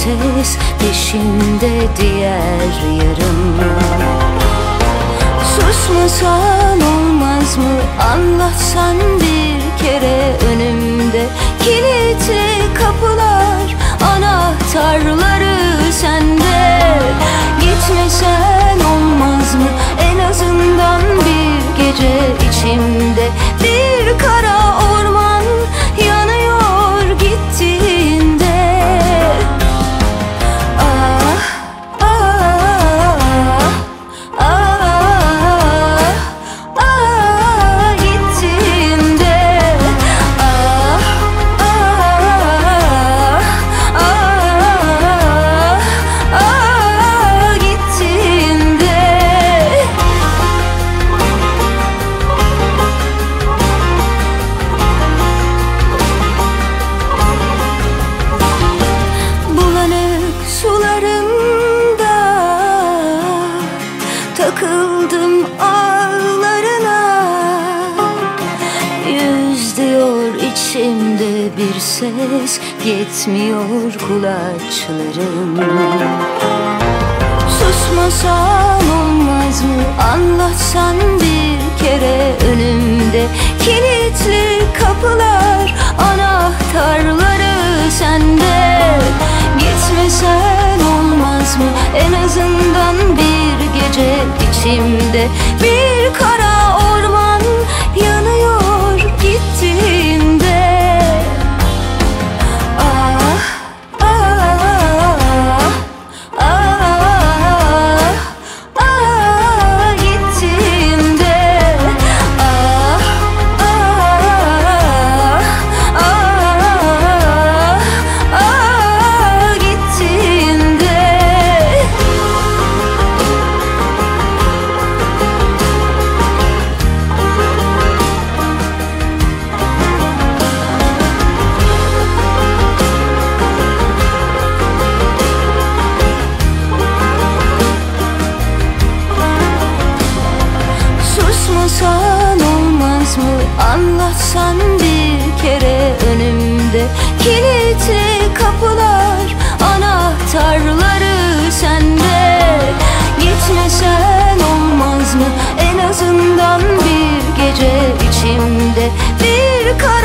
ses Peşimde diğer yarım Susmasan olmaz mı? Anlatsan bir kere önümde. Kilitli kapılar anahtarları sende. Gitmesen olmaz mı? En azından bir gece içimde ses Yetmiyor kulaçlarım. Susmasan olmaz mı? Anlatsan bir kere önümde. Kilitli kapılar anahtarları sende. Gitmesen olmaz mı? En azından bir gece içimde. Bir kara Susmasan olmaz mı? Anlatsan bir kere önümde. Kilitli kapılar anahtarları sende. Gitmesen olmaz mı? En azından bir gece içimde. Bir kara